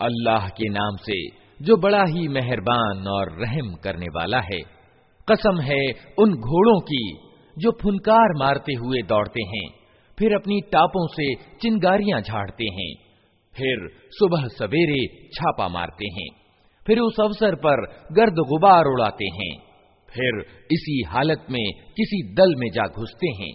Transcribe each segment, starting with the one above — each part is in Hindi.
अल्लाह के नाम से, जो बड़ा ही मेहरबान और रहम करने वाला है। कसम है उन घोड़ों की, जो फुनकार मारते हुए दौड़ते हैं, फिर अपनी टापों से चिंगारियाँ झाड़ते हैं, फिर सुबह सवेरे छापा मारते हैं, फिर उस अवसर पर गर्द गुबार उड़ाते हैं, फिर इसी हालत में किसी दल में जा घुसते हैं।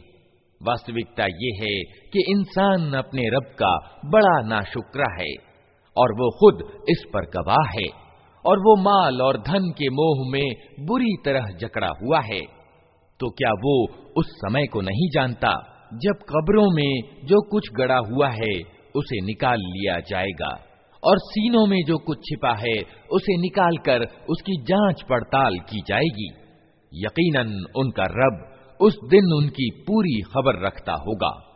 वास्तविकता ये है कि इंसान अपने रब का बड़ा नाशुक्रा है। और वो खुद इस पर गवाह है। और वो माल और धन के मोह में बुरी तरह जकड़ा हुआ है। तो क्या वो उस समय को नहीं जानता, जब कब्रों में जो कुछ गड़ा हुआ है, उसे निकाल लिया जाएगा। और सीनों में जो कुछ छिपा है, उसे निकालकर उसकी जाँच पड़ताल की जाएगी। यकीनन उनका रब उस दिन उनकी पूरी खबर रखता होगा।